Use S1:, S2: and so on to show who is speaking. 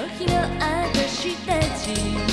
S1: の日の私たち